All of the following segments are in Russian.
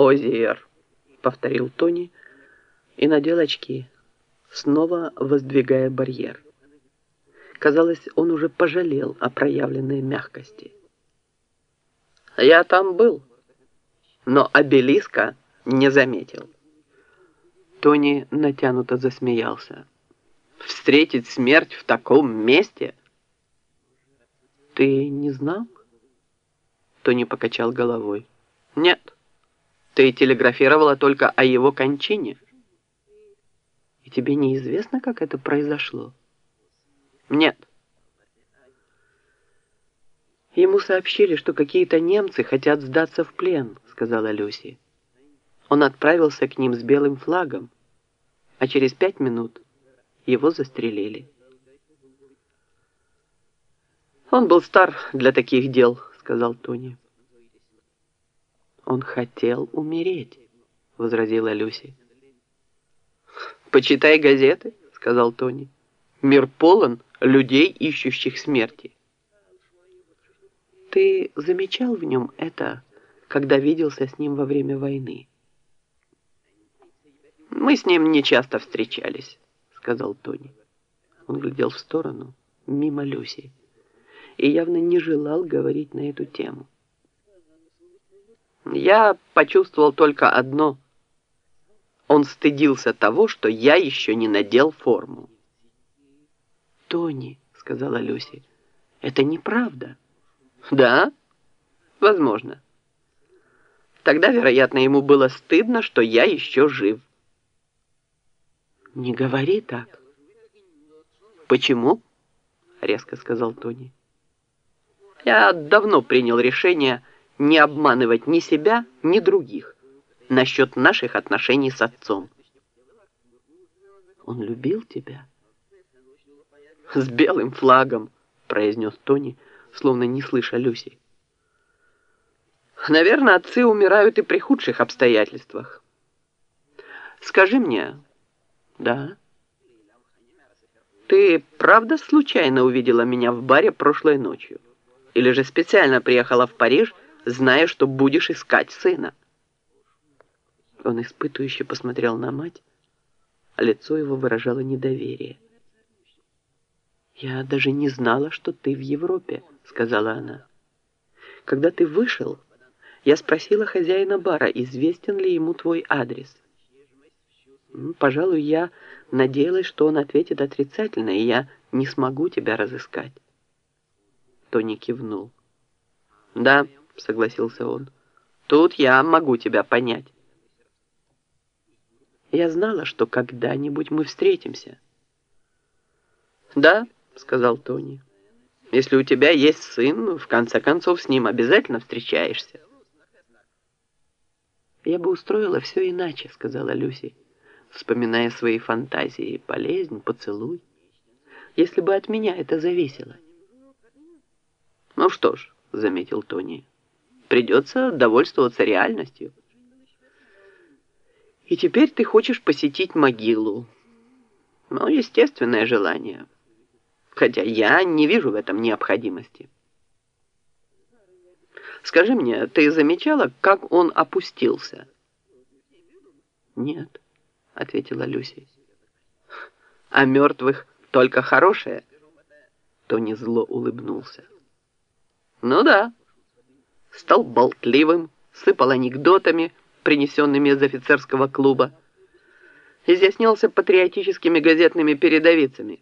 «Озер», — повторил Тони и надел очки, снова воздвигая барьер. Казалось, он уже пожалел о проявленной мягкости. «Я там был, но обелиска не заметил». Тони натянуто засмеялся. «Встретить смерть в таком месте?» «Ты не знал?» Тони покачал головой. «Нет, ты телеграфировала только о его кончине. И тебе неизвестно, как это произошло?» «Нет». «Ему сообщили, что какие-то немцы хотят сдаться в плен», — сказала Люси. Он отправился к ним с белым флагом, а через пять минут его застрелили. «Он был стар для таких дел», — сказал Тони. «Он хотел умереть», — возразила Люси. «Почитай газеты», — сказал Тони. «Мир полон людей, ищущих смерти». «Ты замечал в нем это, когда виделся с ним во время войны?» «Мы с ним не часто встречались», — сказал Тони. Он глядел в сторону, мимо Люси и явно не желал говорить на эту тему. Я почувствовал только одно. Он стыдился того, что я еще не надел форму. «Тони», — сказала Люси, — «это неправда». «Да? Возможно. Тогда, вероятно, ему было стыдно, что я еще жив». «Не говори так». «Почему?» — резко сказал Тони. Я давно принял решение не обманывать ни себя, ни других насчет наших отношений с отцом. Он любил тебя? С белым флагом, произнес Тони, словно не слыша Люси. Наверное, отцы умирают и при худших обстоятельствах. Скажи мне, да? Ты правда случайно увидела меня в баре прошлой ночью? Или же специально приехала в Париж, зная, что будешь искать сына?» Он испытующе посмотрел на мать, а лицо его выражало недоверие. «Я даже не знала, что ты в Европе», — сказала она. «Когда ты вышел, я спросила хозяина бара, известен ли ему твой адрес. Пожалуй, я надеялась, что он ответит отрицательно, и я не смогу тебя разыскать». Тони кивнул. «Да», — согласился он, — «тут я могу тебя понять». «Я знала, что когда-нибудь мы встретимся». «Да», — сказал Тони, — «если у тебя есть сын, в конце концов с ним обязательно встречаешься». «Я бы устроила все иначе», — сказала Люси, вспоминая свои фантазии, болезнь, поцелуй. «Если бы от меня это зависело». «Ну что ж», — заметил Тони, — «придется довольствоваться реальностью». «И теперь ты хочешь посетить могилу?» «Ну, естественное желание. Хотя я не вижу в этом необходимости». «Скажи мне, ты замечала, как он опустился?» «Нет», — ответила Люси. «А мертвых только хорошее?» Тони зло улыбнулся. Ну да. Стал болтливым, сыпал анекдотами, принесенными из офицерского клуба. Изъяснялся патриотическими газетными передовицами.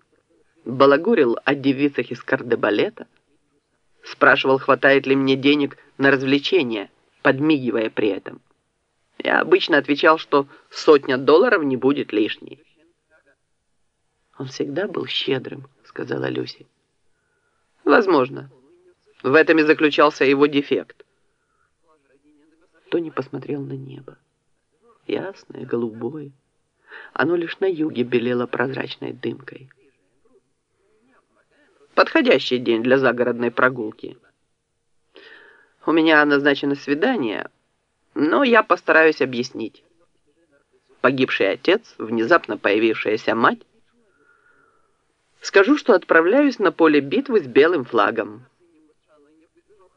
Балагурил о девицах из кардебалета. Спрашивал, хватает ли мне денег на развлечения, подмигивая при этом. Я обычно отвечал, что сотня долларов не будет лишней. «Он всегда был щедрым», — сказала Люси. «Возможно». В этом и заключался его дефект. Тони посмотрел на небо. Ясное, голубое. Оно лишь на юге белело прозрачной дымкой. Подходящий день для загородной прогулки. У меня назначено свидание, но я постараюсь объяснить. Погибший отец, внезапно появившаяся мать. Скажу, что отправляюсь на поле битвы с белым флагом.